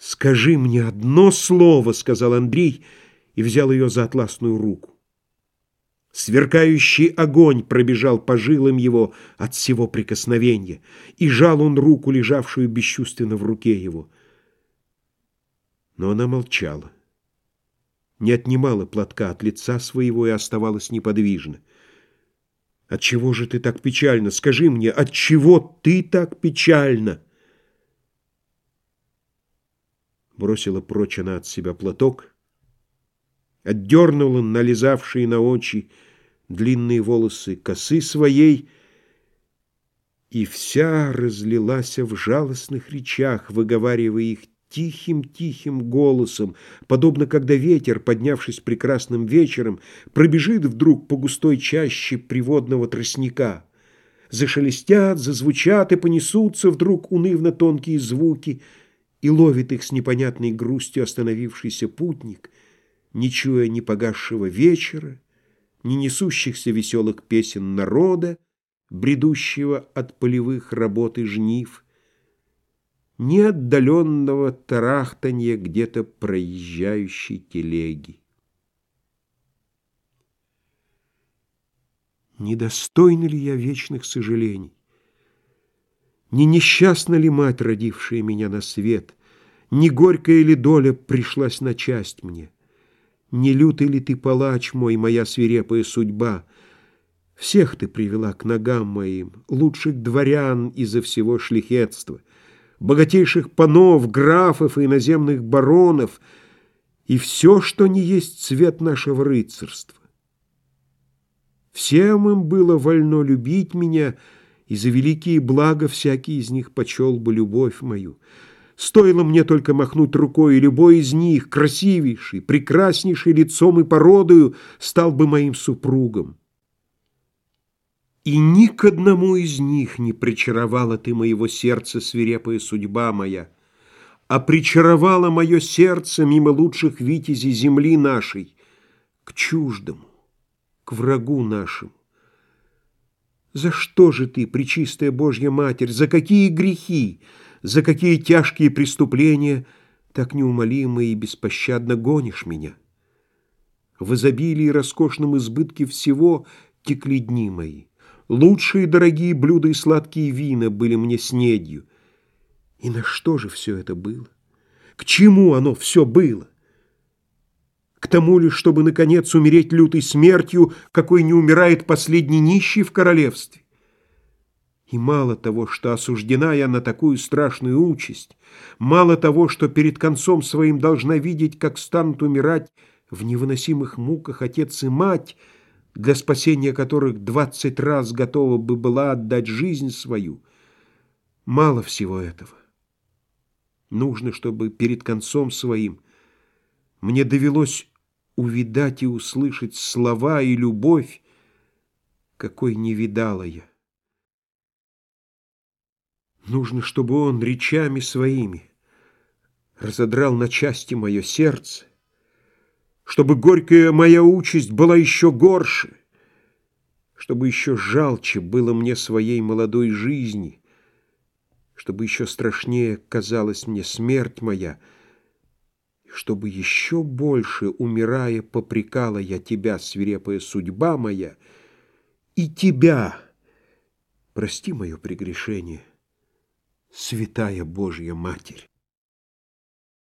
«Скажи мне одно слово», — сказал Андрей и взял ее за атласную руку. Сверкающий огонь пробежал по жилам его от всего прикосновения, и жал он руку, лежавшую бесчувственно в руке его. Но она молчала, не отнимала платка от лица своего и оставалась неподвижна. «Отчего же ты так печально? Скажи мне, отчего ты так печально?» Бросила прочь она от себя платок, отдернула налезавшие на очи длинные волосы косы своей, и вся разлилась в жалостных речах, выговаривая их тихим-тихим голосом, подобно когда ветер, поднявшись прекрасным вечером, пробежит вдруг по густой чаще приводного тростника. Зашелестят, зазвучат и понесутся вдруг унывно тонкие звуки — и ловит их с непонятной грустью остановившийся путник, не чуя ни погасшего вечера, ни несущихся веселых песен народа, бредущего от полевых работ и жнив, ни отдаленного тарахтанья где-то проезжающей телеги. Недостойна ли я вечных сожалений? Не несчастна ли мать, родившая меня на свет? Не горькая ли доля пришлась на часть мне? Не лютый ли ты палач мой, моя свирепая судьба? Всех ты привела к ногам моим, лучших дворян изо всего шлихетства, богатейших панов, графов и иноземных баронов, и все, что не есть цвет нашего рыцарства. Всем им было вольно любить меня — и за великие блага всякий из них почел бы любовь мою. Стоило мне только махнуть рукой, и любой из них, красивейший, прекраснейший лицом и породою, стал бы моим супругом. И ни к одному из них не причаровала ты моего сердца свирепая судьба моя, а причаровала мое сердце мимо лучших витязей земли нашей к чуждому, к врагу нашему. За что же ты, Пречистая Божья Матерь, за какие грехи, за какие тяжкие преступления так неумолимо и беспощадно гонишь меня? В изобилии и роскошном избытке всего текли дни мои. Лучшие дорогие блюда и сладкие вина были мне снедью. И на что же все это было? К чему оно все было? К тому ли, чтобы, наконец, умереть лютой смертью, какой не умирает последний нищий в королевстве? И мало того, что осуждена я на такую страшную участь, мало того, что перед концом своим должна видеть, как станут умирать в невыносимых муках отец и мать, для спасения которых двадцать раз готова бы была отдать жизнь свою, мало всего этого. Нужно, чтобы перед концом своим мне довелось увидать и услышать слова и любовь, какой не видала я. Нужно, чтобы он речами своими разодрал на части мое сердце, чтобы горькая моя участь была еще горше, чтобы еще жалче было мне своей молодой жизни, чтобы еще страшнее казалась мне смерть моя — чтобы еще больше, умирая, попрекала я тебя, свирепая судьба моя, и тебя, прости мое прегрешение, святая Божья Матерь.